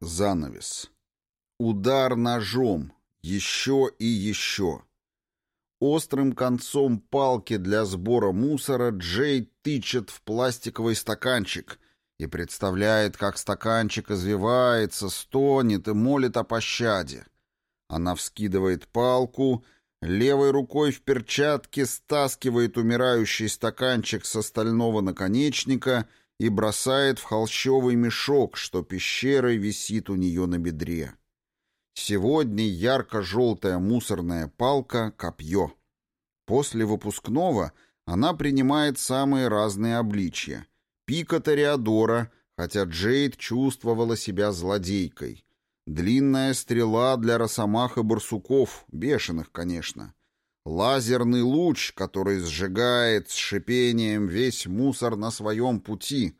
Занавес. Удар ножом. Еще и еще. Острым концом палки для сбора мусора Джей тычет в пластиковый стаканчик и представляет, как стаканчик извивается, стонет и молит о пощаде. Она вскидывает палку, левой рукой в перчатке стаскивает умирающий стаканчик с остального наконечника и бросает в холщовый мешок, что пещерой висит у нее на бедре. Сегодня ярко-желтая мусорная палка — копье. После выпускного она принимает самые разные обличья. Пика Тореадора, хотя Джейд чувствовала себя злодейкой. Длинная стрела для росомах и барсуков, бешеных, конечно. Лазерный луч, который сжигает с шипением весь мусор на своем пути.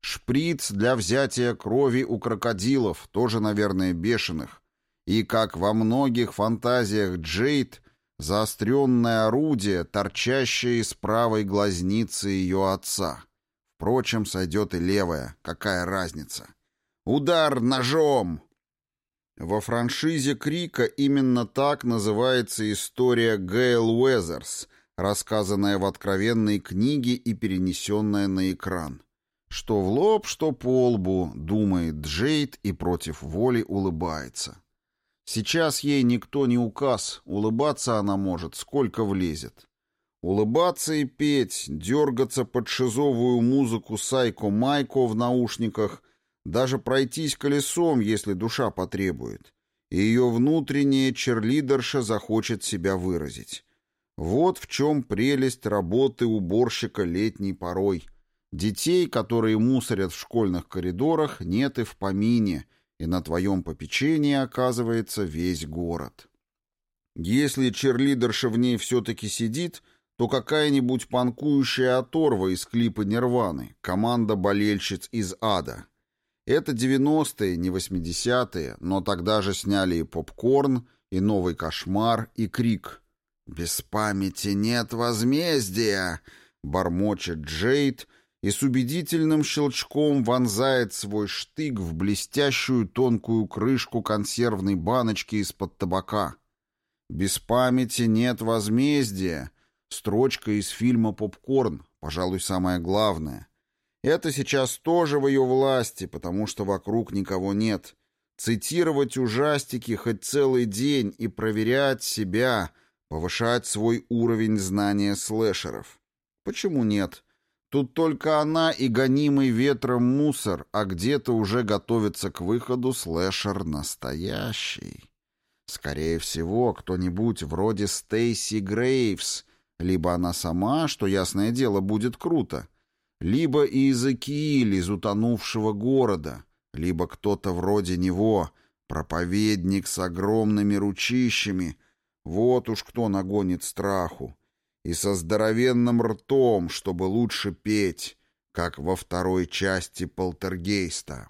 Шприц для взятия крови у крокодилов, тоже, наверное, бешеных и, как во многих фантазиях Джейд, заостренное орудие, торчащее из правой глазницы ее отца. Впрочем, сойдет и левая, какая разница. «Удар ножом!» Во франшизе Крика именно так называется история Гейл Уэзерс, рассказанная в откровенной книге и перенесенная на экран. Что в лоб, что по лбу, думает Джейд и против воли улыбается. Сейчас ей никто не указ, улыбаться она может, сколько влезет. Улыбаться и петь, дергаться под шизовую музыку Сайко-Майко в наушниках, даже пройтись колесом, если душа потребует. И ее внутренняя черлидерша захочет себя выразить. Вот в чем прелесть работы уборщика летней порой. Детей, которые мусорят в школьных коридорах, нет и в помине — и на твоем попечении оказывается весь город. Если черлидерша в ней все-таки сидит, то какая-нибудь панкующая оторва из клипа «Нирваны», команда болельщиц из ада. Это 90-е, не 80-е, но тогда же сняли и «Попкорн», и «Новый кошмар», и «Крик». «Без памяти нет возмездия», — бормочет Джейд, и с убедительным щелчком вонзает свой штык в блестящую тонкую крышку консервной баночки из-под табака. «Без памяти нет возмездия» — строчка из фильма «Попкорн», пожалуй, самое главное. Это сейчас тоже в ее власти, потому что вокруг никого нет. Цитировать ужастики хоть целый день и проверять себя, повышать свой уровень знания слэшеров. Почему нет? Тут только она и гонимый ветром мусор, а где-то уже готовится к выходу слэшер настоящий. Скорее всего, кто-нибудь вроде Стейси Грейвс, либо она сама, что, ясное дело, будет круто, либо Иезекииль из утонувшего города, либо кто-то вроде него, проповедник с огромными ручищами. Вот уж кто нагонит страху и со здоровенным ртом, чтобы лучше петь, как во второй части «Полтергейста».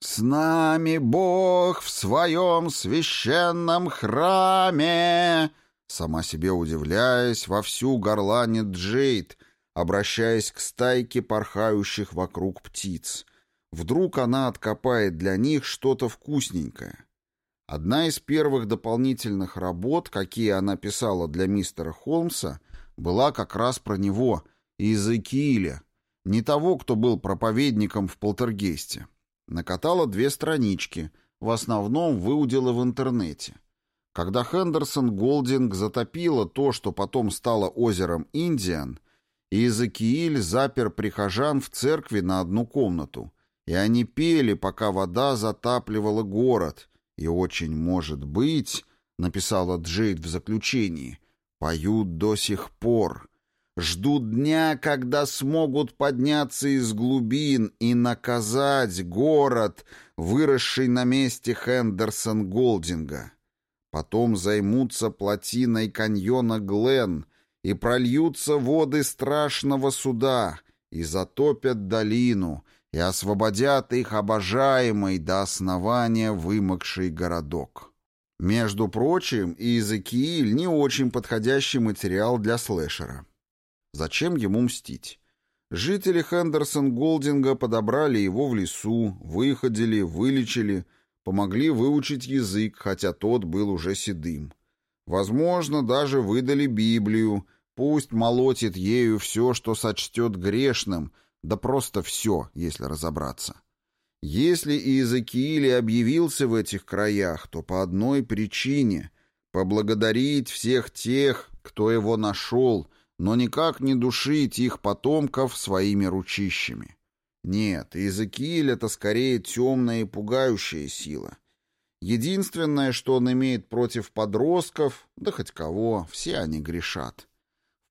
«С нами Бог в своем священном храме!» Сама себе удивляясь, вовсю горланит Джейд, обращаясь к стайке порхающих вокруг птиц. Вдруг она откопает для них что-то вкусненькое. Одна из первых дополнительных работ, какие она писала для мистера Холмса, была как раз про него, из Экииля, не того, кто был проповедником в полтергейсте. Накатала две странички, в основном выудила в интернете. Когда Хендерсон Голдинг затопила то, что потом стало озером Индиан, Иезекииль запер прихожан в церкви на одну комнату, и они пели, пока вода затапливала город, и очень может быть, написала Джейд в заключении, поют до сих пор, ждут дня, когда смогут подняться из глубин и наказать город, выросший на месте Хендерсон Голдинга. Потом займутся плотиной каньона Глен и прольются воды страшного суда и затопят долину — и освободят их обожаемый до основания вымокший городок. Между прочим, Иезекииль не очень подходящий материал для слэшера. Зачем ему мстить? Жители Хендерсон-Голдинга подобрали его в лесу, выходили, вылечили, помогли выучить язык, хотя тот был уже седым. Возможно, даже выдали Библию, пусть молотит ею все, что сочтет грешным, да просто все, если разобраться. Если Иезекииль объявился в этих краях, то по одной причине — поблагодарить всех тех, кто его нашел, но никак не душить их потомков своими ручищами. Нет, Иезекииль — это скорее темная и пугающая сила. Единственное, что он имеет против подростков, да хоть кого, все они грешат.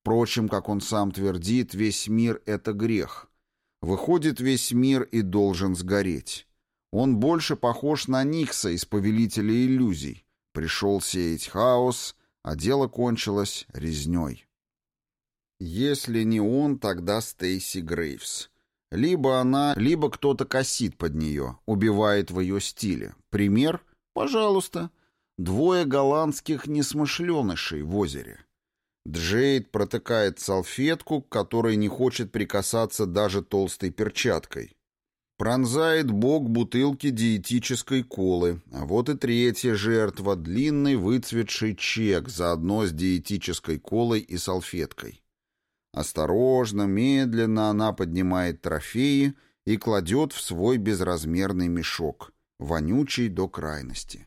Впрочем, как он сам твердит, весь мир — это грех. Выходит, весь мир и должен сгореть. Он больше похож на Никса из «Повелителя иллюзий». Пришел сеять хаос, а дело кончилось резней. Если не он, тогда Стейси Грейвс. Либо она, либо кто-то косит под нее, убивает в ее стиле. Пример? Пожалуйста. Двое голландских несмышленышей в озере. Джейд протыкает салфетку, к которой не хочет прикасаться даже толстой перчаткой. Пронзает бок бутылки диетической колы, а вот и третья жертва — длинный выцветший чек заодно с диетической колой и салфеткой. Осторожно, медленно она поднимает трофеи и кладет в свой безразмерный мешок, вонючий до крайности.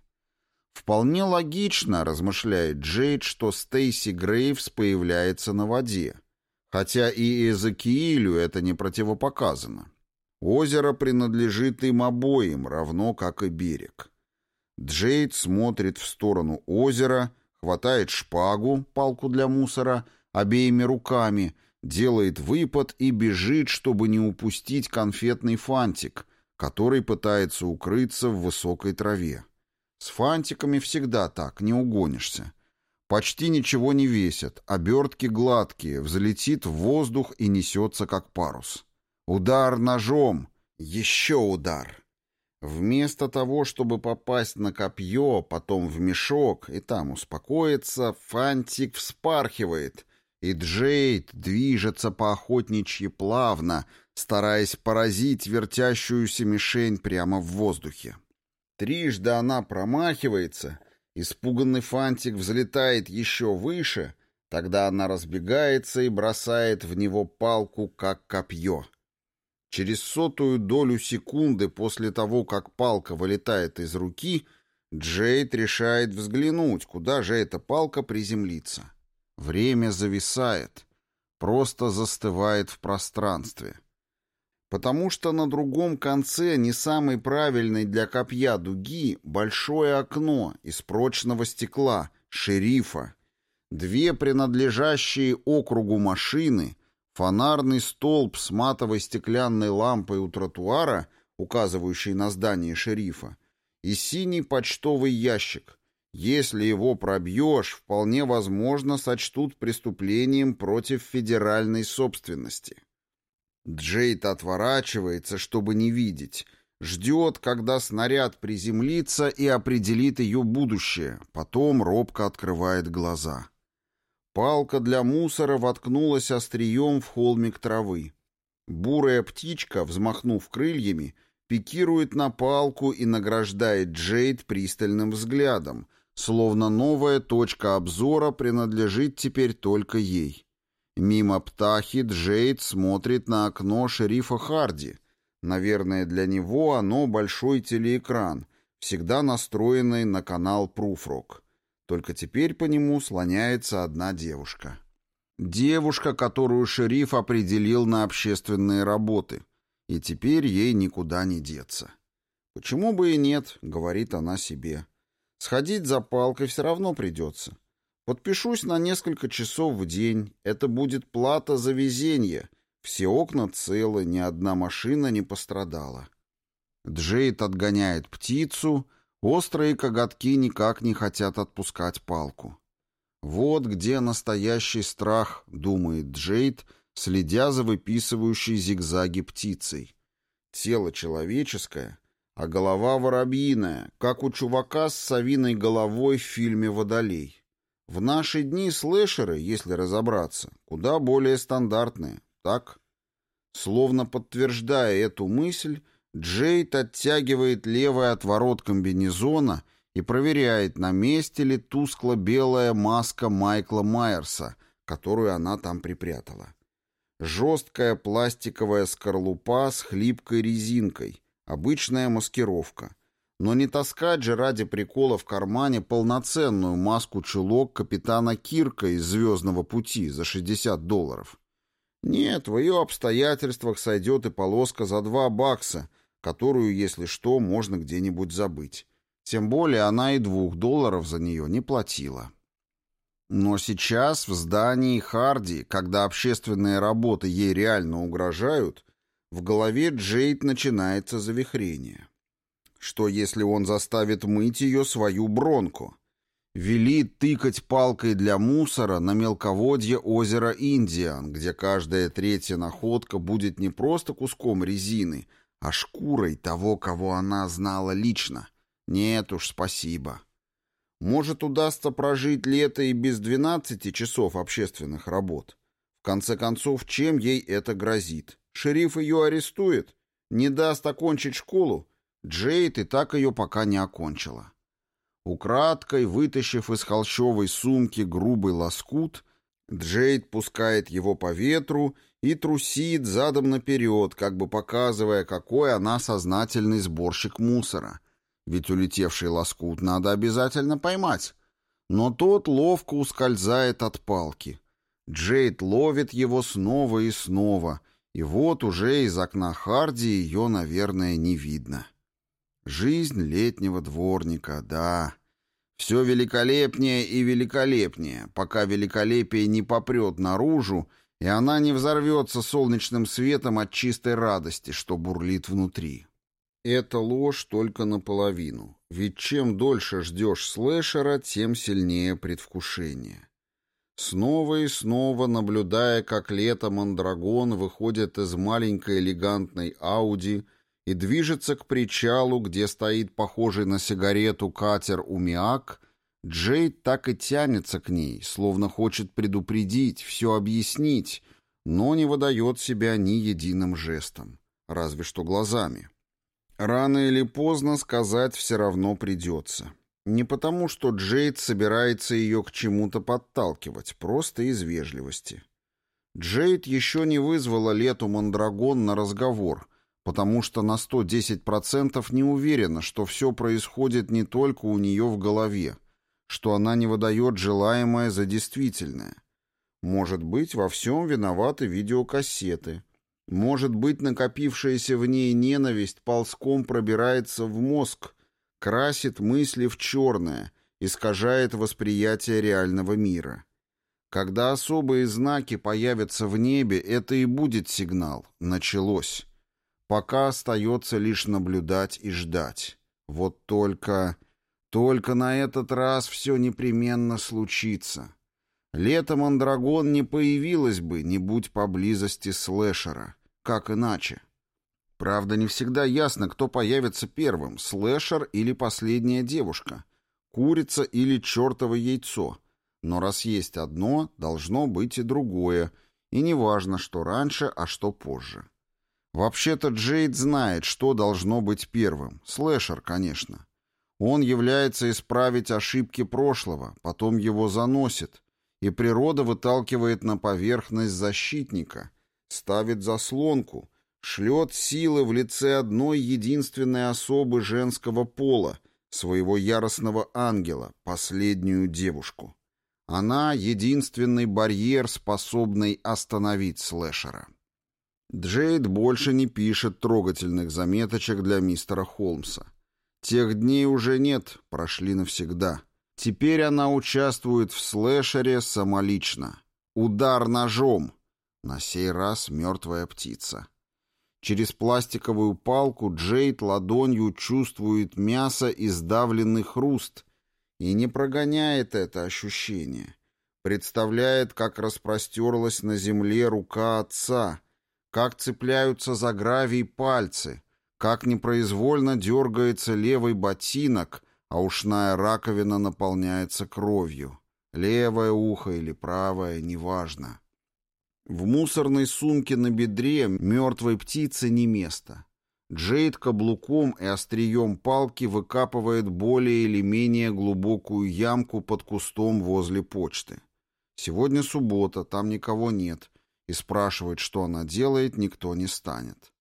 Вполне логично, размышляет Джейд, что Стейси Грейвс появляется на воде. Хотя и Эзекиилю это не противопоказано. Озеро принадлежит им обоим, равно как и берег. Джейд смотрит в сторону озера, хватает шпагу, палку для мусора, обеими руками, делает выпад и бежит, чтобы не упустить конфетный фантик, который пытается укрыться в высокой траве. С фантиками всегда так, не угонишься. Почти ничего не весят, обертки гладкие, взлетит в воздух и несется как парус. Удар ножом, еще удар. Вместо того, чтобы попасть на копье, потом в мешок и там успокоиться, фантик вспархивает, и Джейд движется по охотничьи плавно, стараясь поразить вертящуюся мишень прямо в воздухе. Трижды она промахивается, испуганный фантик взлетает еще выше, тогда она разбегается и бросает в него палку, как копье. Через сотую долю секунды после того, как палка вылетает из руки, Джейд решает взглянуть, куда же эта палка приземлится. Время зависает, просто застывает в пространстве потому что на другом конце не самой правильной для копья дуги большое окно из прочного стекла, шерифа, две принадлежащие округу машины, фонарный столб с матовой стеклянной лампой у тротуара, указывающий на здание шерифа, и синий почтовый ящик. Если его пробьешь, вполне возможно сочтут преступлением против федеральной собственности. Джейд отворачивается, чтобы не видеть. Ждет, когда снаряд приземлится и определит ее будущее. Потом робко открывает глаза. Палка для мусора воткнулась острием в холмик травы. Бурая птичка, взмахнув крыльями, пикирует на палку и награждает Джейд пристальным взглядом, словно новая точка обзора принадлежит теперь только ей. Мимо птахи Джейд смотрит на окно шерифа Харди. Наверное, для него оно большой телеэкран, всегда настроенный на канал Пруфрок. Только теперь по нему слоняется одна девушка. Девушка, которую шериф определил на общественные работы. И теперь ей никуда не деться. «Почему бы и нет?» — говорит она себе. «Сходить за палкой все равно придется. Подпишусь на несколько часов в день. Это будет плата за везение. Все окна целы, ни одна машина не пострадала. Джейд отгоняет птицу. Острые коготки никак не хотят отпускать палку. Вот где настоящий страх, думает Джейд, следя за выписывающей зигзаги птицей. Тело человеческое, а голова воробьиная, как у чувака с совиной головой в фильме «Водолей». В наши дни слэшеры, если разобраться, куда более стандартные, так? Словно подтверждая эту мысль, Джейд оттягивает левый отворот комбинезона и проверяет, на месте ли тускло-белая маска Майкла Майерса, которую она там припрятала. Жесткая пластиковая скорлупа с хлипкой резинкой, обычная маскировка. Но не таскать же ради прикола в кармане полноценную маску-чулок капитана Кирка из «Звездного пути» за 60 долларов. Нет, в ее обстоятельствах сойдет и полоска за 2 бакса, которую, если что, можно где-нибудь забыть. Тем более она и двух долларов за нее не платила. Но сейчас в здании Харди, когда общественные работы ей реально угрожают, в голове Джейд начинается завихрение. Что если он заставит мыть ее свою бронку? Велит тыкать палкой для мусора на мелководье озера Индиан, где каждая третья находка будет не просто куском резины, а шкурой того, кого она знала лично. Нет уж, спасибо. Может, удастся прожить лето и без 12 часов общественных работ. В конце концов, чем ей это грозит? Шериф ее арестует? Не даст окончить школу? Джейд и так ее пока не окончила. Украдкой, вытащив из холщовой сумки грубый лоскут, Джейд пускает его по ветру и трусит задом наперед, как бы показывая, какой она сознательный сборщик мусора — ведь улетевший лоскут надо обязательно поймать. Но тот ловко ускользает от палки. Джейд ловит его снова и снова, и вот уже из окна Харди ее, наверное, не видно. Жизнь летнего дворника, да. Все великолепнее и великолепнее, пока великолепие не попрет наружу, и она не взорвется солнечным светом от чистой радости, что бурлит внутри. Это ложь только наполовину, ведь чем дольше ждешь слэшера, тем сильнее предвкушение. Снова и снова, наблюдая, как лето Мандрагон выходит из маленькой элегантной Ауди и движется к причалу, где стоит похожий на сигарету катер Умиак, Джейд так и тянется к ней, словно хочет предупредить, все объяснить, но не выдает себя ни единым жестом, разве что глазами. Рано или поздно сказать все равно придется. Не потому, что Джейд собирается ее к чему-то подталкивать, просто из вежливости. Джейд еще не вызвала Лету Мандрагон на разговор, потому что на 110% не уверена, что все происходит не только у нее в голове, что она не выдает желаемое за действительное. Может быть, во всем виноваты видеокассеты – может быть, накопившаяся в ней ненависть ползком пробирается в мозг, красит мысли в черное, искажает восприятие реального мира. Когда особые знаки появятся в небе, это и будет сигнал. Началось. Пока остается лишь наблюдать и ждать. Вот только... Только на этот раз все непременно случится. Летом Андрагон не появилась бы, не будь поблизости слэшера. Как иначе? Правда, не всегда ясно, кто появится первым, слэшер или последняя девушка, курица или чертово яйцо. Но раз есть одно, должно быть и другое, и не важно, что раньше, а что позже. Вообще-то Джейд знает, что должно быть первым. Слэшер, конечно. Он является исправить ошибки прошлого, потом его заносит, и природа выталкивает на поверхность защитника — ставит заслонку, шлет силы в лице одной единственной особы женского пола, своего яростного ангела, последнюю девушку. Она — единственный барьер, способный остановить слэшера. Джейд больше не пишет трогательных заметочек для мистера Холмса. Тех дней уже нет, прошли навсегда. Теперь она участвует в слэшере самолично. Удар ножом — на сей раз мертвая птица. Через пластиковую палку Джейд ладонью чувствует мясо и сдавленный хруст и не прогоняет это ощущение. Представляет, как распростерлась на земле рука отца, как цепляются за гравий пальцы, как непроизвольно дергается левый ботинок, а ушная раковина наполняется кровью. Левое ухо или правое, неважно. В мусорной сумке на бедре мертвой птицы не место. Джейд каблуком и острием палки выкапывает более или менее глубокую ямку под кустом возле почты. Сегодня суббота, там никого нет, и спрашивать, что она делает, никто не станет.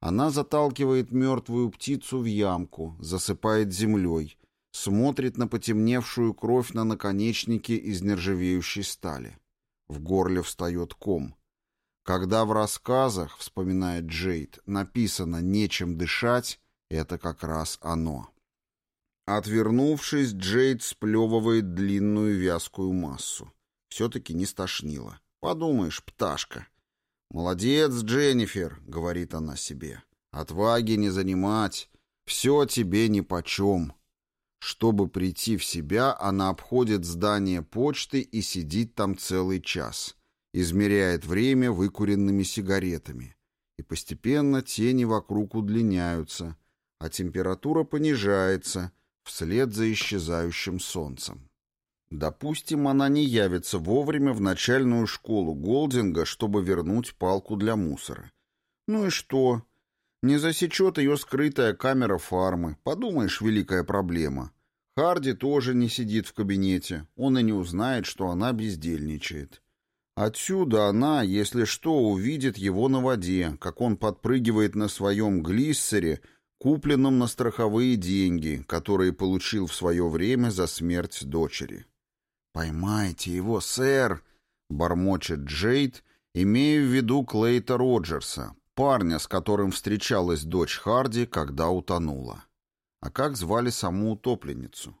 Она заталкивает мертвую птицу в ямку, засыпает землей, смотрит на потемневшую кровь на наконечнике из нержавеющей стали. В горле встает ком. Когда в рассказах, вспоминает Джейд, написано «нечем дышать», это как раз оно. Отвернувшись, Джейд сплевывает длинную вязкую массу. Все-таки не стошнило. Подумаешь, пташка. «Молодец, Дженнифер», — говорит она себе. «Отваги не занимать. Все тебе нипочем». Чтобы прийти в себя, она обходит здание почты и сидит там целый час измеряет время выкуренными сигаретами, и постепенно тени вокруг удлиняются, а температура понижается вслед за исчезающим солнцем. Допустим, она не явится вовремя в начальную школу Голдинга, чтобы вернуть палку для мусора. Ну и что? Не засечет ее скрытая камера фармы. Подумаешь, великая проблема. Харди тоже не сидит в кабинете. Он и не узнает, что она бездельничает. Отсюда она, если что, увидит его на воде, как он подпрыгивает на своем глиссере, купленном на страховые деньги, которые получил в свое время за смерть дочери. «Поймайте его, сэр!» — бормочет Джейд, имея в виду Клейта Роджерса, парня, с которым встречалась дочь Харди, когда утонула. А как звали саму утопленницу?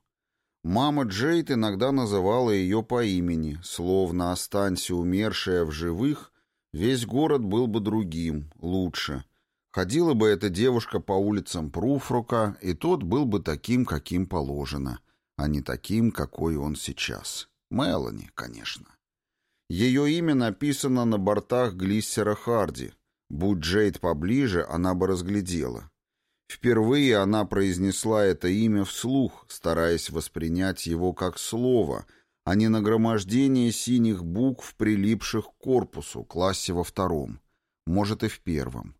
Мама Джейд иногда называла ее по имени, словно останься умершая в живых, весь город был бы другим, лучше. Ходила бы эта девушка по улицам Пруфрука, и тот был бы таким, каким положено, а не таким, какой он сейчас. Мелани, конечно. Ее имя написано на бортах глиссера Харди. Будь Джейд поближе, она бы разглядела. Впервые она произнесла это имя вслух, стараясь воспринять его как слово, а не нагромождение синих букв, прилипших к корпусу, классе во втором, может и в первом.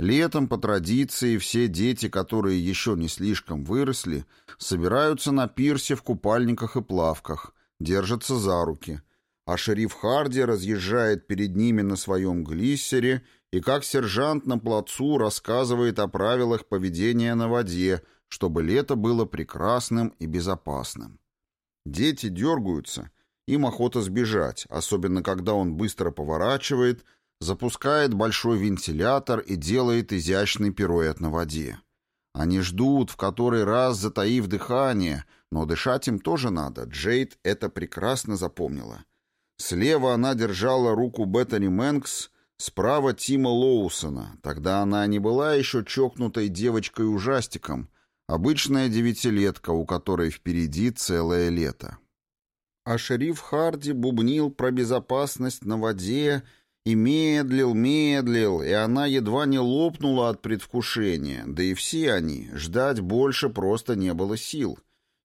Летом, по традиции, все дети, которые еще не слишком выросли, собираются на пирсе в купальниках и плавках, держатся за руки, а шериф Харди разъезжает перед ними на своем глиссере и как сержант на плацу рассказывает о правилах поведения на воде, чтобы лето было прекрасным и безопасным. Дети дергаются, им охота сбежать, особенно когда он быстро поворачивает, запускает большой вентилятор и делает изящный пируэт на воде. Они ждут, в который раз затаив дыхание, но дышать им тоже надо, Джейд это прекрасно запомнила. Слева она держала руку Беттани Мэнкс, Справа Тима Лоусона. Тогда она не была еще чокнутой девочкой-ужастиком, обычная девятилетка, у которой впереди целое лето. А шериф Харди бубнил про безопасность на воде и медлил, медлил, и она едва не лопнула от предвкушения, да и все они, ждать больше просто не было сил.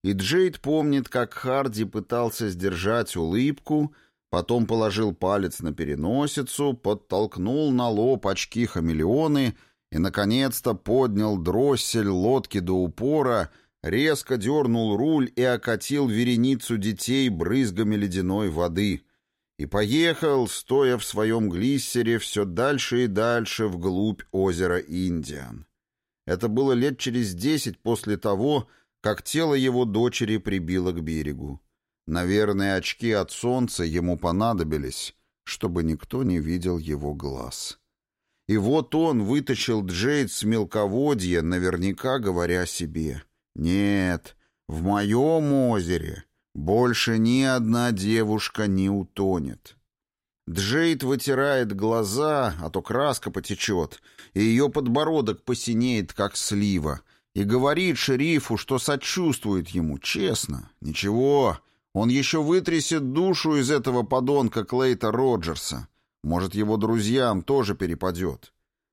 И Джейд помнит, как Харди пытался сдержать улыбку — Потом положил палец на переносицу, подтолкнул на лоб очки хамелеоны и, наконец-то, поднял дроссель лодки до упора, резко дернул руль и окатил вереницу детей брызгами ледяной воды. И поехал, стоя в своем глиссере, все дальше и дальше вглубь озера Индиан. Это было лет через десять после того, как тело его дочери прибило к берегу. Наверное, очки от солнца ему понадобились, чтобы никто не видел его глаз. И вот он вытащил Джейд с мелководья, наверняка говоря себе, «Нет, в моем озере больше ни одна девушка не утонет». Джейд вытирает глаза, а то краска потечет, и ее подбородок посинеет, как слива, и говорит шерифу, что сочувствует ему, честно. «Ничего, он еще вытрясет душу из этого подонка Клейта Роджерса. Может, его друзьям тоже перепадет.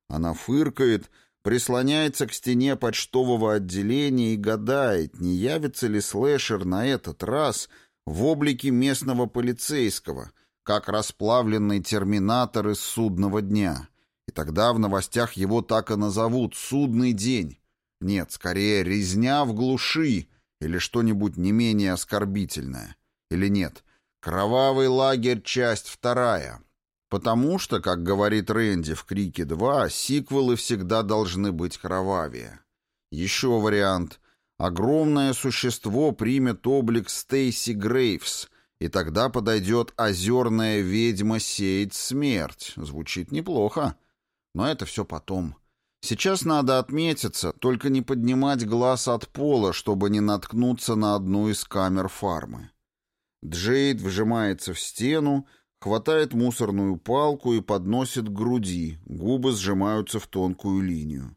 Она фыркает, прислоняется к стене почтового отделения и гадает, не явится ли слэшер на этот раз в облике местного полицейского, как расплавленный терминатор из судного дня. И тогда в новостях его так и назовут «Судный день». Нет, скорее «Резня в глуши» или что-нибудь не менее оскорбительное. Или нет, «Кровавый лагерь. Часть вторая». Потому что, как говорит Рэнди в «Крике 2», сиквелы всегда должны быть кровавее. Еще вариант. Огромное существо примет облик Стейси Грейвс, и тогда подойдет озерная ведьма сеять смерть. Звучит неплохо. Но это все потом. Сейчас надо отметиться, только не поднимать глаз от пола, чтобы не наткнуться на одну из камер фармы. Джейд вжимается в стену, хватает мусорную палку и подносит к груди, губы сжимаются в тонкую линию.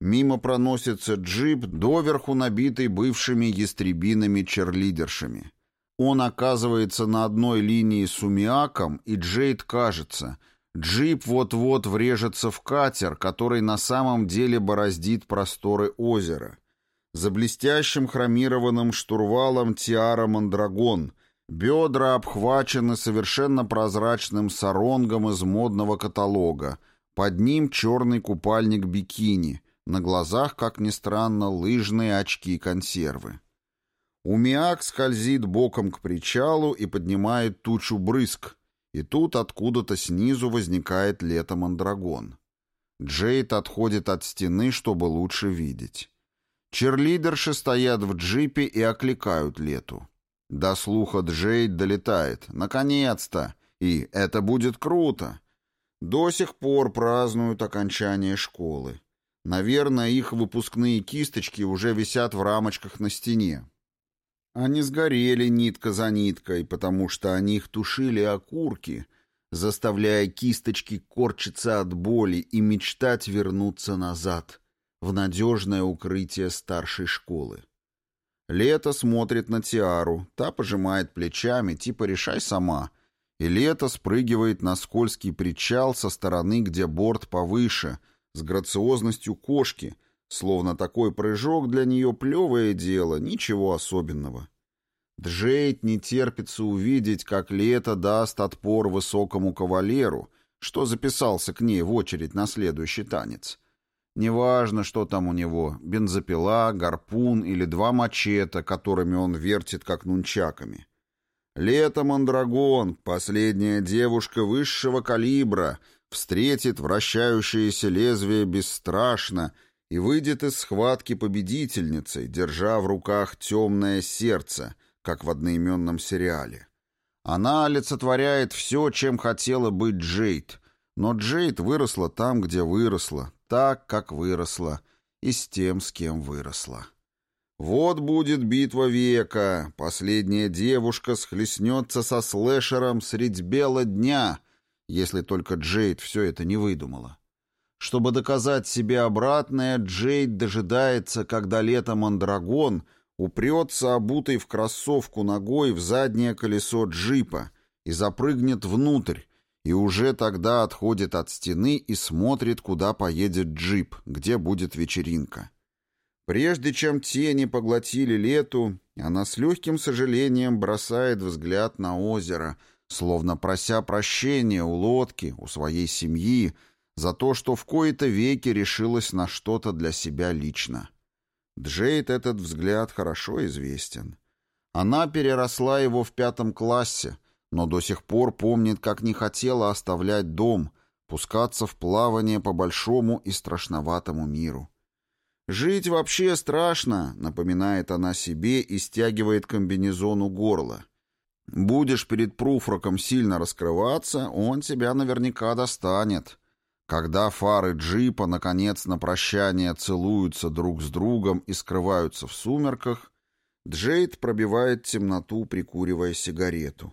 Мимо проносится джип, доверху набитый бывшими ястребинами-черлидершами. Он оказывается на одной линии с Умиаком, и Джейд кажется, джип вот-вот врежется в катер, который на самом деле бороздит просторы озера. За блестящим хромированным штурвалом Тиара Мандрагон — Бедра обхвачены совершенно прозрачным саронгом из модного каталога. Под ним черный купальник бикини. На глазах, как ни странно, лыжные очки-консервы. Умиак скользит боком к причалу и поднимает тучу брызг. И тут откуда-то снизу возникает лето Мандрагон. Джейд отходит от стены, чтобы лучше видеть. Черлидерши стоят в джипе и окликают лету. До слуха Джейд долетает. Наконец-то! И это будет круто! До сих пор празднуют окончание школы. Наверное, их выпускные кисточки уже висят в рамочках на стене. Они сгорели нитка за ниткой, потому что они их тушили окурки, заставляя кисточки корчиться от боли и мечтать вернуться назад, в надежное укрытие старшей школы. Лето смотрит на Тиару, та пожимает плечами, типа «решай сама». И Лето спрыгивает на скользкий причал со стороны, где борт повыше, с грациозностью кошки, словно такой прыжок для нее плевое дело, ничего особенного. Джейд не терпится увидеть, как Лето даст отпор высокому кавалеру, что записался к ней в очередь на следующий танец. Неважно, что там у него, бензопила, гарпун или два мачете, которыми он вертит как нунчаками. Лето Мандрагон, последняя девушка высшего калибра, встретит вращающееся лезвие бесстрашно и выйдет из схватки победительницей, держа в руках темное сердце, как в одноименном сериале. Она олицетворяет все, чем хотела быть Джейд, но Джейд выросла там, где выросла, так, как выросла, и с тем, с кем выросла. Вот будет битва века, последняя девушка схлестнется со слэшером средь бела дня, если только Джейд все это не выдумала. Чтобы доказать себе обратное, Джейд дожидается, когда летом Мандрагон упрется обутой в кроссовку ногой в заднее колесо джипа и запрыгнет внутрь, и уже тогда отходит от стены и смотрит, куда поедет джип, где будет вечеринка. Прежде чем тени поглотили лету, она с легким сожалением бросает взгляд на озеро, словно прося прощения у лодки, у своей семьи, за то, что в кои-то веки решилась на что-то для себя лично. Джейд этот взгляд хорошо известен. Она переросла его в пятом классе, но до сих пор помнит, как не хотела оставлять дом, пускаться в плавание по большому и страшноватому миру. «Жить вообще страшно», — напоминает она себе и стягивает комбинезон у горла. «Будешь перед пруфроком сильно раскрываться, он тебя наверняка достанет». Когда фары джипа, наконец, на прощание целуются друг с другом и скрываются в сумерках, Джейд пробивает темноту, прикуривая сигарету.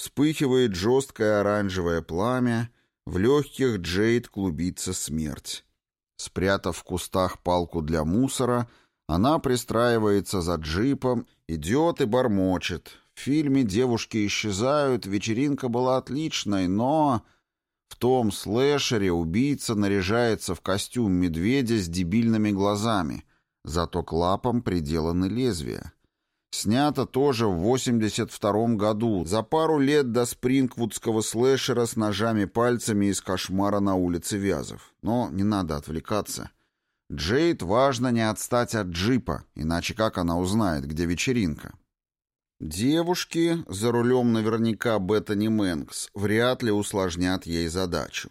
Вспыхивает жесткое оранжевое пламя, в легких Джейд клубится смерть. Спрятав в кустах палку для мусора, она пристраивается за джипом, идет и бормочет. В фильме девушки исчезают, вечеринка была отличной, но... В том слэшере убийца наряжается в костюм медведя с дебильными глазами, зато к лапам приделаны лезвия. Снято тоже в 82 году, за пару лет до спрингвудского слэшера с ножами-пальцами из кошмара на улице Вязов. Но не надо отвлекаться. Джейд важно не отстать от джипа, иначе как она узнает, где вечеринка? Девушки, за рулем наверняка Беттани Мэнкс, вряд ли усложнят ей задачу.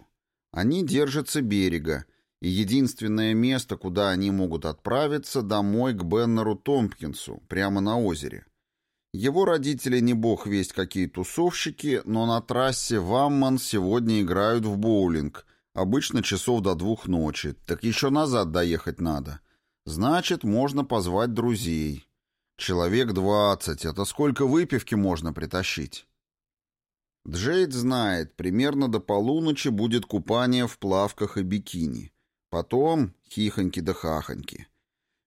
Они держатся берега, и единственное место, куда они могут отправиться, домой к Беннеру Томпкинсу, прямо на озере. Его родители не бог весть какие тусовщики, но на трассе в Амман сегодня играют в боулинг, обычно часов до двух ночи, так еще назад доехать надо. Значит, можно позвать друзей. Человек двадцать, это сколько выпивки можно притащить? Джейд знает, примерно до полуночи будет купание в плавках и бикини. Потом хихоньки да хахоньки.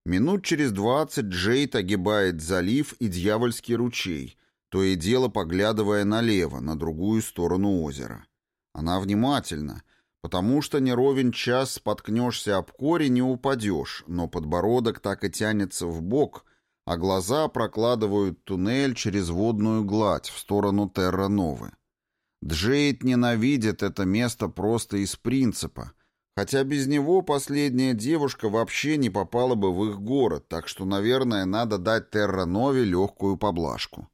Минут через двадцать Джейд огибает залив и дьявольский ручей, то и дело поглядывая налево, на другую сторону озера. Она внимательна, потому что не ровен час споткнешься об корень и упадешь, но подбородок так и тянется в бок, а глаза прокладывают туннель через водную гладь в сторону Терра-Новы. Джейд ненавидит это место просто из принципа — Хотя без него последняя девушка вообще не попала бы в их город, так что, наверное, надо дать Терра-Нове легкую поблажку.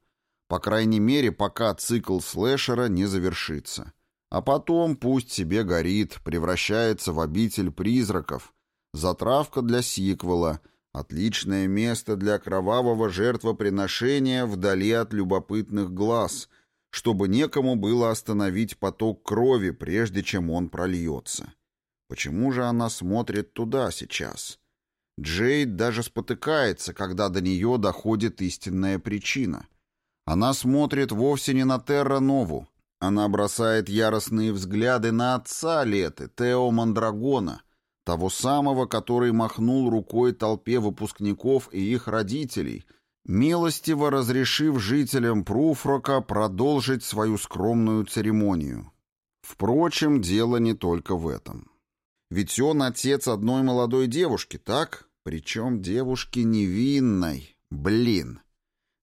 По крайней мере, пока цикл слэшера не завершится. А потом пусть себе горит, превращается в обитель призраков. Затравка для сиквела, отличное место для кровавого жертвоприношения вдали от любопытных глаз, чтобы некому было остановить поток крови, прежде чем он прольется. Почему же она смотрит туда сейчас? Джейд даже спотыкается, когда до нее доходит истинная причина. Она смотрит вовсе не на Терра Нову. Она бросает яростные взгляды на отца Леты, Тео Мандрагона, того самого, который махнул рукой толпе выпускников и их родителей, милостиво разрешив жителям Пруфрока продолжить свою скромную церемонию. Впрочем, дело не только в этом. Ведь он отец одной молодой девушки, так? Причем девушки невинной. Блин.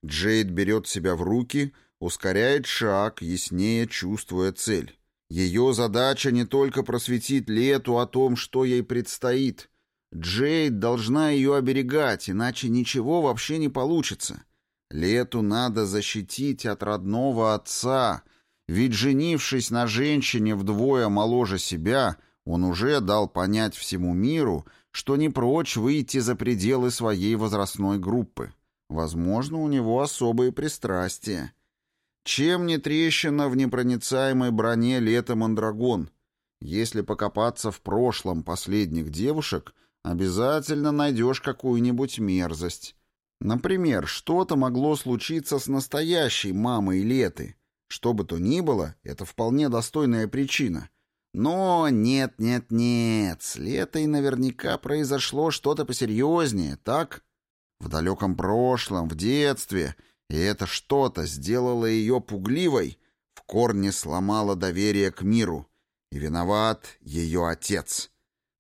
Джейд берет себя в руки, ускоряет шаг, яснее чувствуя цель. Ее задача не только просветить Лету о том, что ей предстоит. Джейд должна ее оберегать, иначе ничего вообще не получится. Лету надо защитить от родного отца, ведь, женившись на женщине вдвое моложе себя, он уже дал понять всему миру, что не прочь выйти за пределы своей возрастной группы. Возможно, у него особые пристрастия. Чем не трещина в непроницаемой броне лета Мандрагон? Если покопаться в прошлом последних девушек, обязательно найдешь какую-нибудь мерзость. Например, что-то могло случиться с настоящей мамой Леты. Что бы то ни было, это вполне достойная причина — но нет, нет, нет, с Летой наверняка произошло что-то посерьезнее, так? В далеком прошлом, в детстве, и это что-то сделало ее пугливой, в корне сломало доверие к миру. И виноват ее отец.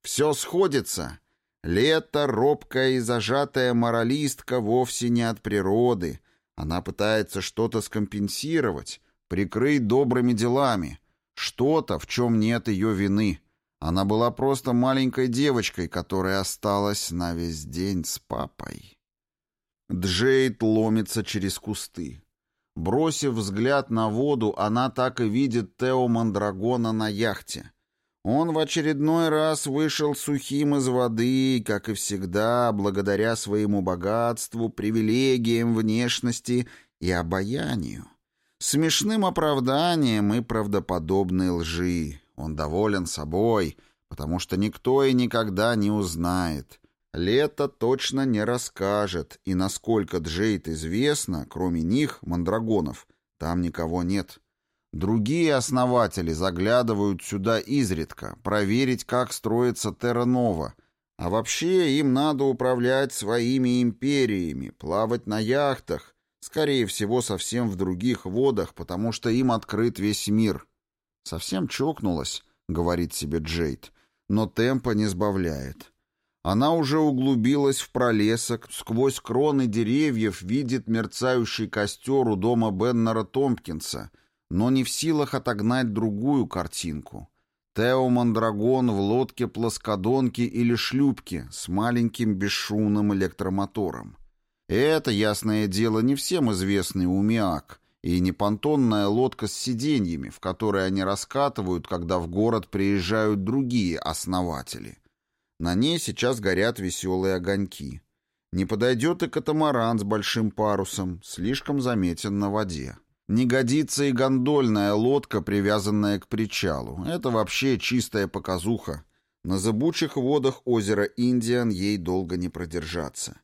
Все сходится. Лето, робкая и зажатая моралистка, вовсе не от природы. Она пытается что-то скомпенсировать, прикрыть добрыми делами — что-то, в чем нет ее вины. Она была просто маленькой девочкой, которая осталась на весь день с папой. Джейд ломится через кусты. Бросив взгляд на воду, она так и видит Тео Мандрагона на яхте. Он в очередной раз вышел сухим из воды, как и всегда, благодаря своему богатству, привилегиям, внешности и обаянию. Смешным оправданием и правдоподобной лжи. Он доволен собой, потому что никто и никогда не узнает. Лето точно не расскажет, и насколько Джейд известно, кроме них, мандрагонов, там никого нет. Другие основатели заглядывают сюда изредка, проверить, как строится Терра-Нова. А вообще им надо управлять своими империями, плавать на яхтах, Скорее всего, совсем в других водах, потому что им открыт весь мир. «Совсем чокнулась», — говорит себе Джейд, но темпа не сбавляет. Она уже углубилась в пролесок, сквозь кроны деревьев видит мерцающий костер у дома Беннера Томпкинса, но не в силах отогнать другую картинку. Тео Мандрагон в лодке-плоскодонке или шлюпке с маленьким бесшумным электромотором. Это, ясное дело, не всем известный умиак и не понтонная лодка с сиденьями, в которой они раскатывают, когда в город приезжают другие основатели. На ней сейчас горят веселые огоньки. Не подойдет и катамаран с большим парусом, слишком заметен на воде. Не годится и гондольная лодка, привязанная к причалу. Это вообще чистая показуха. На зыбучих водах озера Индиан ей долго не продержаться.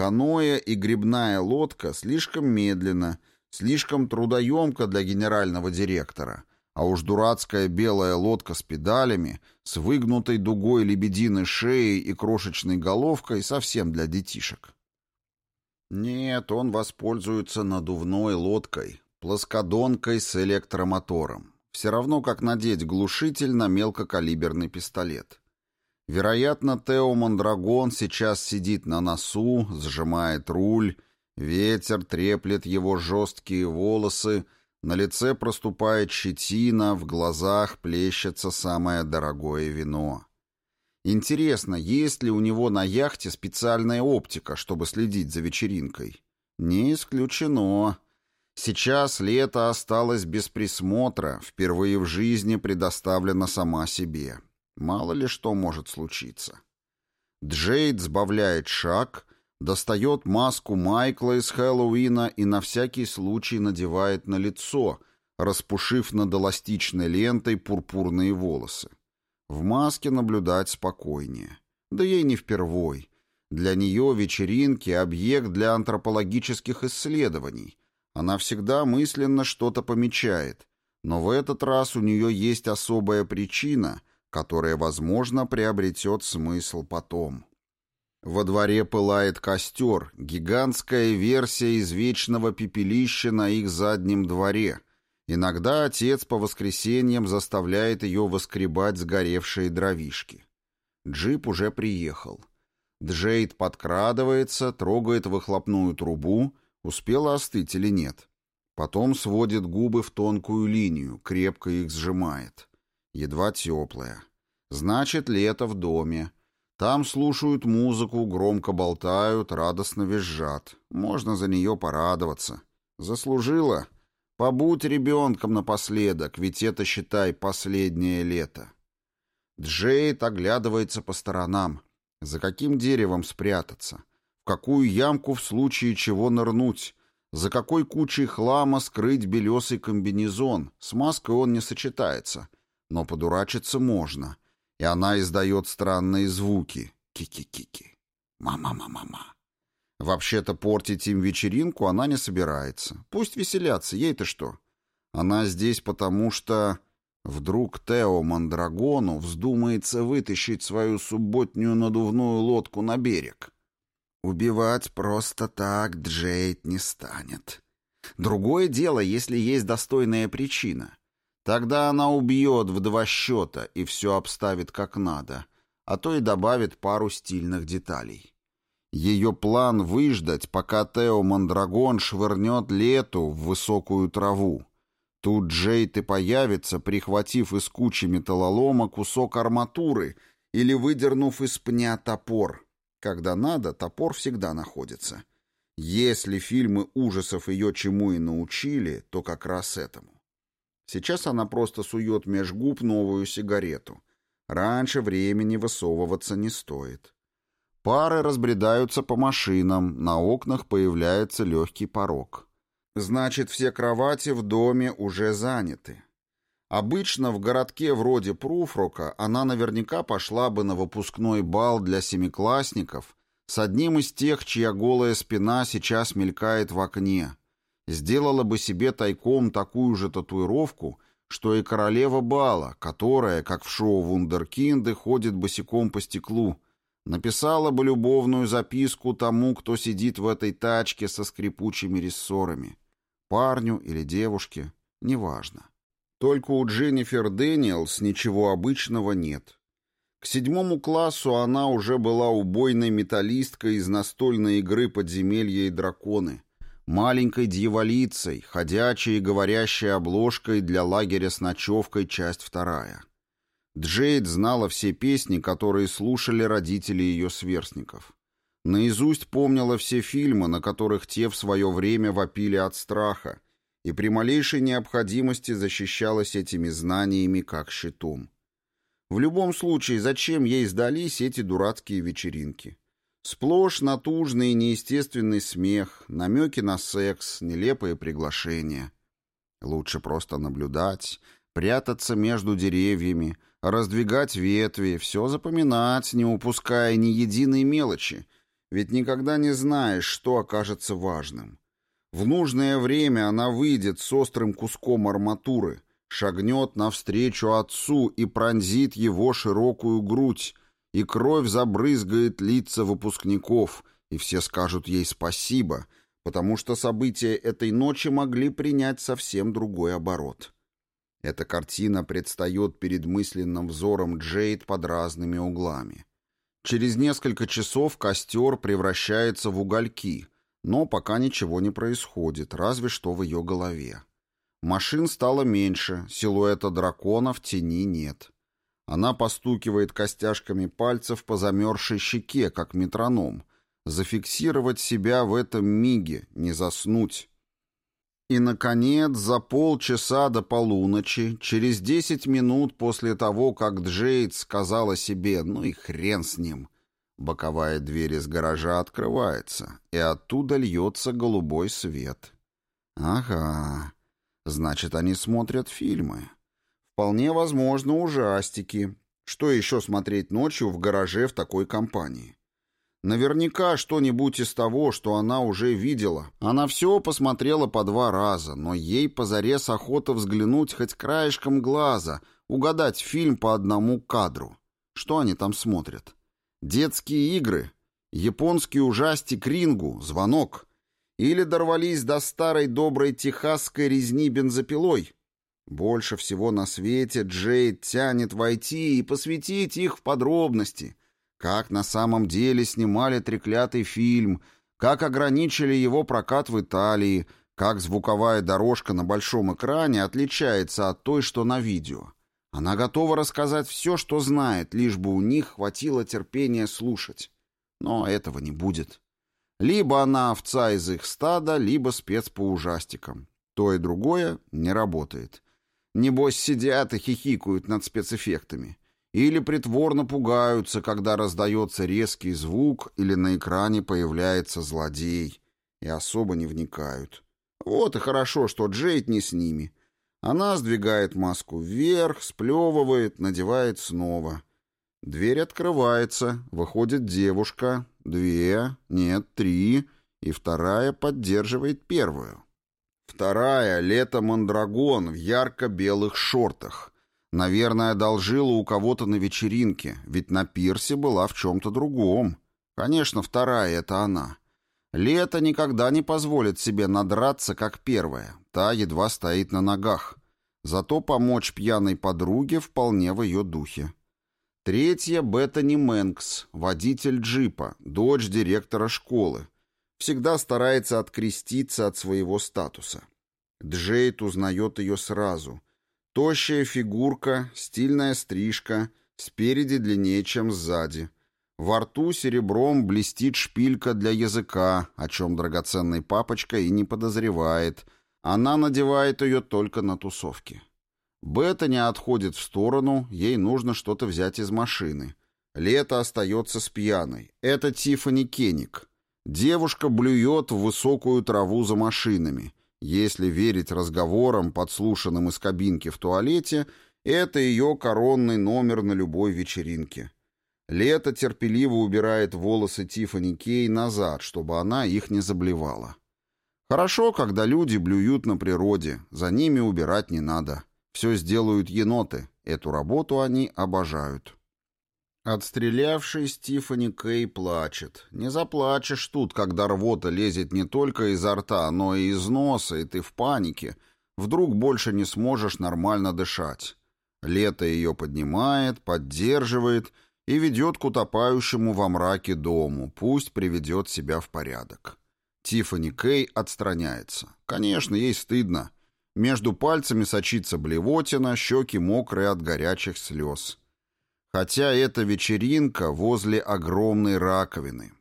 Каноэ и грибная лодка слишком медленно, слишком трудоемко для генерального директора, а уж дурацкая белая лодка с педалями, с выгнутой дугой лебединой шеей и крошечной головкой совсем для детишек. Нет, он воспользуется надувной лодкой, плоскодонкой с электромотором. Все равно, как надеть глушитель на мелкокалиберный пистолет. Вероятно, Тео Мандрагон сейчас сидит на носу, сжимает руль, ветер треплет его жесткие волосы, на лице проступает щетина, в глазах плещется самое дорогое вино. Интересно, есть ли у него на яхте специальная оптика, чтобы следить за вечеринкой? Не исключено. Сейчас лето осталось без присмотра, впервые в жизни предоставлена сама себе. Мало ли что может случиться. Джейд сбавляет шаг, достает маску Майкла из Хэллоуина и на всякий случай надевает на лицо, распушив над эластичной лентой пурпурные волосы. В маске наблюдать спокойнее. Да ей не впервой. Для нее вечеринки — объект для антропологических исследований. Она всегда мысленно что-то помечает, но в этот раз у нее есть особая причина — которое, возможно, приобретет смысл потом. Во дворе пылает костер, гигантская версия извечного пепелища на их заднем дворе. Иногда отец по воскресеньям заставляет ее воскребать сгоревшие дровишки. Джип уже приехал. Джейд подкрадывается, трогает выхлопную трубу, успела остыть или нет. Потом сводит губы в тонкую линию, крепко их сжимает едва теплая. Значит, лето в доме. Там слушают музыку, громко болтают, радостно визжат. Можно за нее порадоваться. Заслужила. Побудь ребенком напоследок, ведь это, считай, последнее лето. Джейд оглядывается по сторонам. За каким деревом спрятаться? В какую ямку в случае чего нырнуть? За какой кучей хлама скрыть белесый комбинезон? С маской он не сочетается — но подурачиться можно, и она издает странные звуки. Ки-ки-ки-ки. Мама-мама-мама. Вообще-то портить им вечеринку она не собирается. Пусть веселятся, ей-то что. Она здесь потому, что... Вдруг Тео Мандрагону вздумается вытащить свою субботнюю надувную лодку на берег. Убивать просто так Джейд не станет. Другое дело, если есть достойная причина. Тогда она убьет в два счета и все обставит как надо, а то и добавит пару стильных деталей. Ее план выждать, пока Тео Мандрагон швырнет лету в высокую траву. Тут Джейт и появится, прихватив из кучи металлолома кусок арматуры или выдернув из пня топор. Когда надо, топор всегда находится. Если фильмы ужасов ее чему и научили, то как раз этому. Сейчас она просто сует меж губ новую сигарету. Раньше времени высовываться не стоит. Пары разбредаются по машинам, на окнах появляется легкий порог. Значит, все кровати в доме уже заняты. Обычно в городке вроде Пруфрока она наверняка пошла бы на выпускной бал для семиклассников с одним из тех, чья голая спина сейчас мелькает в окне, сделала бы себе тайком такую же татуировку, что и королева Бала, которая, как в шоу «Вундеркинды», ходит босиком по стеклу, написала бы любовную записку тому, кто сидит в этой тачке со скрипучими рессорами. Парню или девушке, неважно. Только у Дженнифер Дэниелс ничего обычного нет. К седьмому классу она уже была убойной металлисткой из настольной игры «Подземелья и драконы», маленькой дьяволицей, ходячей и говорящей обложкой для лагеря с ночевкой, часть вторая. Джейд знала все песни, которые слушали родители ее сверстников. Наизусть помнила все фильмы, на которых те в свое время вопили от страха, и при малейшей необходимости защищалась этими знаниями как щитом. В любом случае, зачем ей сдались эти дурацкие вечеринки? Сплошь натужный и неестественный смех, намеки на секс, нелепые приглашения. Лучше просто наблюдать, прятаться между деревьями, раздвигать ветви, все запоминать, не упуская ни единой мелочи, ведь никогда не знаешь, что окажется важным. В нужное время она выйдет с острым куском арматуры, шагнет навстречу отцу и пронзит его широкую грудь, и кровь забрызгает лица выпускников, и все скажут ей спасибо, потому что события этой ночи могли принять совсем другой оборот. Эта картина предстает перед мысленным взором Джейд под разными углами. Через несколько часов костер превращается в угольки, но пока ничего не происходит, разве что в ее голове. Машин стало меньше, силуэта дракона в тени нет. Она постукивает костяшками пальцев по замерзшей щеке, как метроном. Зафиксировать себя в этом миге, не заснуть. И, наконец, за полчаса до полуночи, через десять минут после того, как Джейд сказала себе «ну и хрен с ним», Боковая дверь из гаража открывается, и оттуда льется голубой свет. Ага, значит, они смотрят фильмы. Вполне возможно, ужастики. Что еще смотреть ночью в гараже в такой компании? Наверняка что-нибудь из того, что она уже видела. Она все посмотрела по два раза, но ей позарез охота взглянуть хоть краешком глаза, угадать фильм по одному кадру. Что они там смотрят? Детские игры, японский ужастик рингу, звонок. Или дорвались до старой доброй техасской резни бензопилой. Больше всего на свете Джейд тянет войти и посвятить их в подробности. Как на самом деле снимали треклятый фильм, как ограничили его прокат в Италии, как звуковая дорожка на большом экране отличается от той, что на видео. Она готова рассказать все, что знает, лишь бы у них хватило терпения слушать. Но этого не будет. Либо она овца из их стада, либо спец по ужастикам. То и другое не работает. Небось сидят и хихикают над спецэффектами. Или притворно пугаются, когда раздается резкий звук или на экране появляется злодей. И особо не вникают. Вот и хорошо, что Джейд не с ними. Она сдвигает маску вверх, сплевывает, надевает снова. Дверь открывается, выходит девушка, две, нет, три, и вторая поддерживает первую. Вторая — лето Мандрагон в ярко-белых шортах. Наверное, одолжила у кого-то на вечеринке, ведь на пирсе была в чем-то другом. Конечно, вторая — это она. Лето никогда не позволит себе надраться, как первая. Та едва стоит на ногах. Зато помочь пьяной подруге вполне в ее духе. Третья — Беттани Мэнкс, водитель джипа, дочь директора школы. Всегда старается откреститься от своего статуса. Джейд узнает ее сразу. Тощая фигурка, стильная стрижка, спереди длиннее, чем сзади — во рту серебром блестит шпилька для языка, о чем драгоценный папочка и не подозревает. Она надевает ее только на тусовке. Бета не отходит в сторону, ей нужно что-то взять из машины. Лето остается с пьяной. Это Тиффани Кеник. Девушка блюет в высокую траву за машинами. Если верить разговорам, подслушанным из кабинки в туалете, это ее коронный номер на любой вечеринке. Лето терпеливо убирает волосы Тиффани Кей назад, чтобы она их не заблевала. Хорошо, когда люди блюют на природе, за ними убирать не надо. Все сделают еноты, эту работу они обожают. Отстрелявший Тиффани Кей плачет. Не заплачешь тут, когда рвота лезет не только изо рта, но и из носа, и ты в панике. Вдруг больше не сможешь нормально дышать. Лето ее поднимает, поддерживает и ведет к утопающему во мраке дому, пусть приведет себя в порядок. Тиффани Кей отстраняется. Конечно, ей стыдно. Между пальцами сочится блевотина, щеки мокрые от горячих слез. Хотя это вечеринка возле огромной раковины.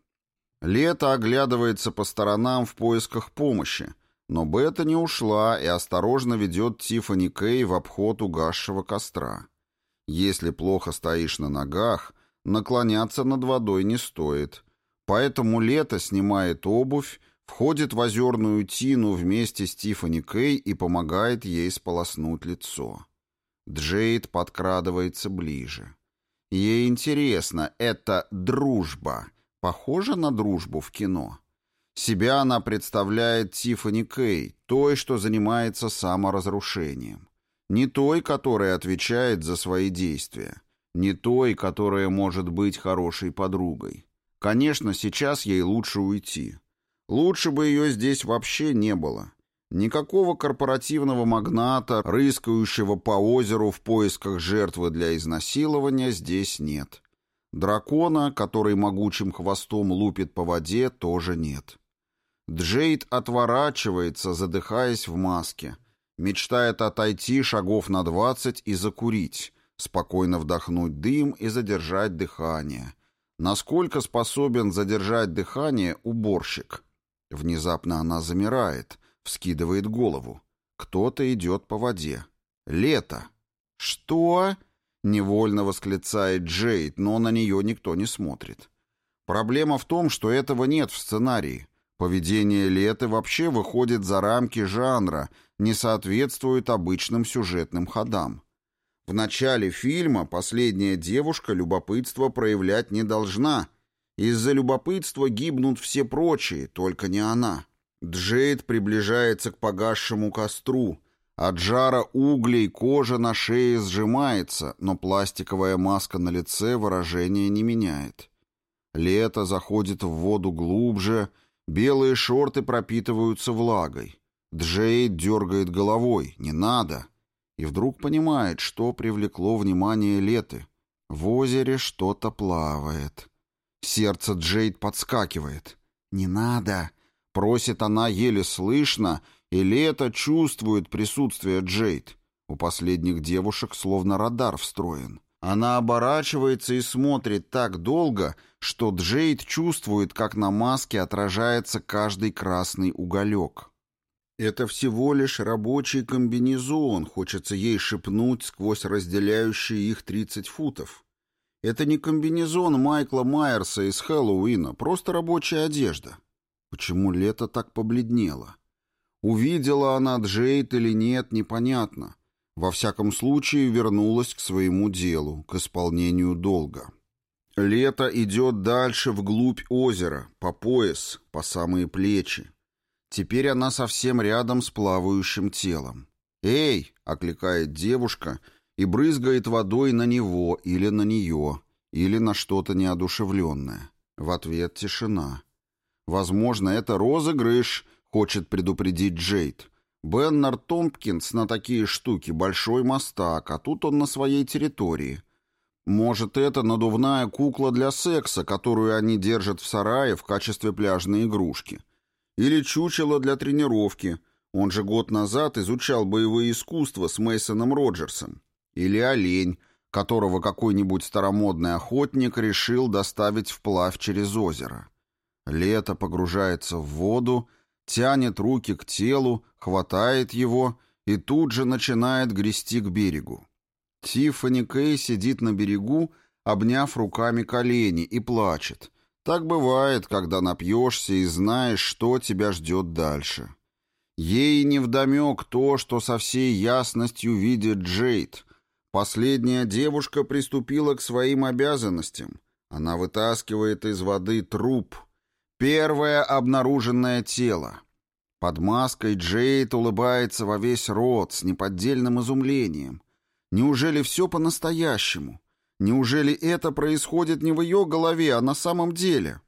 Лето оглядывается по сторонам в поисках помощи, но Бета не ушла и осторожно ведет Тиффани Кей в обход угасшего костра. Если плохо стоишь на ногах, наклоняться над водой не стоит. Поэтому Лето снимает обувь, входит в озерную тину вместе с Тиффани Кей и помогает ей сполоснуть лицо. Джейд подкрадывается ближе. Ей интересно, это дружба. Похоже на дружбу в кино. Себя она представляет Тиффани Кей, той, что занимается саморазрушением. Не той, которая отвечает за свои действия. Не той, которая может быть хорошей подругой. Конечно, сейчас ей лучше уйти. Лучше бы ее здесь вообще не было. Никакого корпоративного магната, рыскающего по озеру в поисках жертвы для изнасилования, здесь нет. Дракона, который могучим хвостом лупит по воде, тоже нет. Джейд отворачивается, задыхаясь в маске. Мечтает отойти шагов на двадцать и закурить, спокойно вдохнуть дым и задержать дыхание. Насколько способен задержать дыхание уборщик? Внезапно она замирает, вскидывает голову. Кто-то идет по воде. Лето. «Что?» — невольно восклицает Джейд, но на нее никто не смотрит. Проблема в том, что этого нет в сценарии. Поведение Леты вообще выходит за рамки жанра, не соответствует обычным сюжетным ходам. В начале фильма последняя девушка любопытство проявлять не должна. Из-за любопытства гибнут все прочие, только не она. Джейд приближается к погасшему костру. От жара углей кожа на шее сжимается, но пластиковая маска на лице выражение не меняет. Лето заходит в воду глубже, Белые шорты пропитываются влагой. Джейд дергает головой. «Не надо!» И вдруг понимает, что привлекло внимание Леты. В озере что-то плавает. Сердце Джейд подскакивает. «Не надо!» Просит она еле слышно, и Лето чувствует присутствие Джейд. У последних девушек словно радар встроен. Она оборачивается и смотрит так долго, что Джейд чувствует, как на маске отражается каждый красный уголек. Это всего лишь рабочий комбинезон, хочется ей шепнуть сквозь разделяющие их 30 футов. Это не комбинезон Майкла Майерса из Хэллоуина, просто рабочая одежда. Почему лето так побледнело? Увидела она Джейд или нет, непонятно. Во всяком случае, вернулась к своему делу, к исполнению долга. Лето идет дальше вглубь озера, по пояс, по самые плечи. Теперь она совсем рядом с плавающим телом. «Эй!» — окликает девушка и брызгает водой на него или на нее, или на что-то неодушевленное. В ответ тишина. Возможно, это розыгрыш, хочет предупредить Джейд. Беннер Томпкинс на такие штуки большой мастак, а тут он на своей территории. Может, это надувная кукла для секса, которую они держат в сарае в качестве пляжной игрушки. Или чучело для тренировки. Он же год назад изучал боевые искусства с Мейсоном Роджерсом. Или олень, которого какой-нибудь старомодный охотник решил доставить вплавь через озеро. Лето погружается в воду, тянет руки к телу, хватает его и тут же начинает грести к берегу. Тиффани Кей сидит на берегу, обняв руками колени, и плачет. Так бывает, когда напьешься и знаешь, что тебя ждет дальше. Ей невдомек то, что со всей ясностью видит Джейд. Последняя девушка приступила к своим обязанностям. Она вытаскивает из воды труп — Первое обнаруженное тело. Под маской Джейд улыбается во весь рот с неподдельным изумлением. Неужели все по-настоящему? Неужели это происходит не в ее голове, а на самом деле?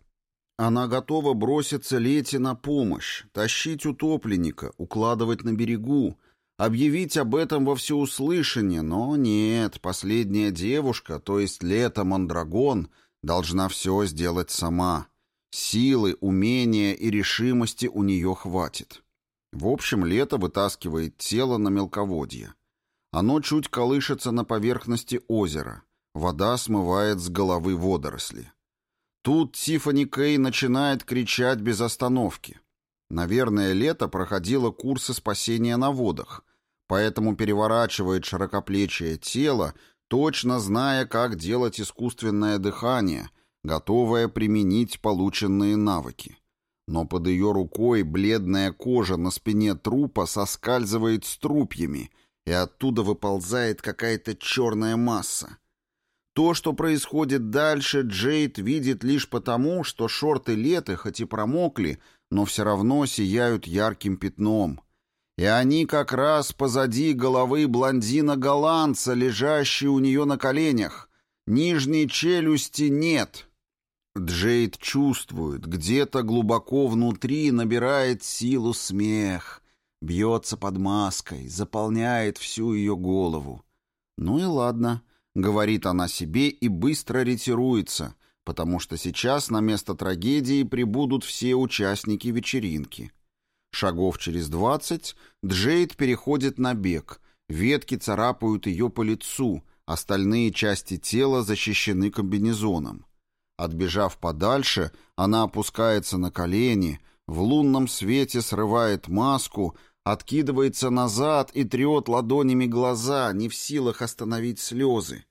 Она готова броситься Лете на помощь, тащить утопленника, укладывать на берегу, объявить об этом во всеуслышание, но нет, последняя девушка, то есть Лето Мандрагон, должна все сделать сама. Силы, умения и решимости у нее хватит. В общем, Лето вытаскивает тело на мелководье. Оно чуть колышется на поверхности озера. Вода смывает с головы водоросли. Тут Тиффани Кей начинает кричать без остановки. Наверное, Лето проходило курсы спасения на водах, поэтому переворачивает широкоплечие тело, точно зная, как делать искусственное дыхание, готовая применить полученные навыки. Но под ее рукой бледная кожа на спине трупа соскальзывает с трупьями, и оттуда выползает какая-то черная масса. То, что происходит дальше, Джейд видит лишь потому, что шорты Леты хоть и промокли, но все равно сияют ярким пятном — и они как раз позади головы блондина-голландца, лежащей у нее на коленях. Нижней челюсти нет. Джейд чувствует, где-то глубоко внутри набирает силу смех, бьется под маской, заполняет всю ее голову. «Ну и ладно», — говорит она себе и быстро ретируется, потому что сейчас на место трагедии прибудут все участники вечеринки. Шагов через двадцать Джейд переходит на бег. Ветки царапают ее по лицу, остальные части тела защищены комбинезоном. Отбежав подальше, она опускается на колени, в лунном свете срывает маску, откидывается назад и трет ладонями глаза, не в силах остановить слезы.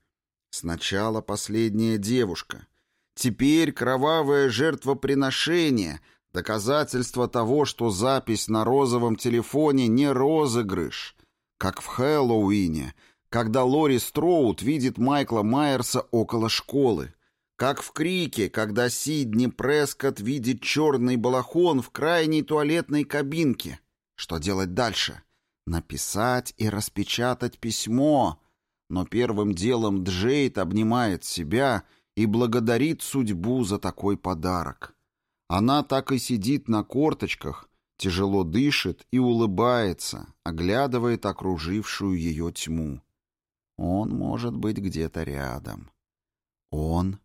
Сначала последняя девушка. Теперь кровавое жертвоприношение, Доказательство того, что запись на розовом телефоне не розыгрыш. Как в Хэллоуине, когда Лори Строуд видит Майкла Майерса около школы. Как в Крике, когда Сидни Прескотт видит черный балахон в крайней туалетной кабинке. Что делать дальше? Написать и распечатать письмо. Но первым делом Джейд обнимает себя и благодарит судьбу за такой подарок. Она так и сидит на корточках, тяжело дышит и улыбается, оглядывает окружившую ее тьму. Он может быть где-то рядом. Он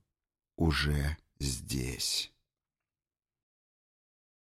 уже здесь.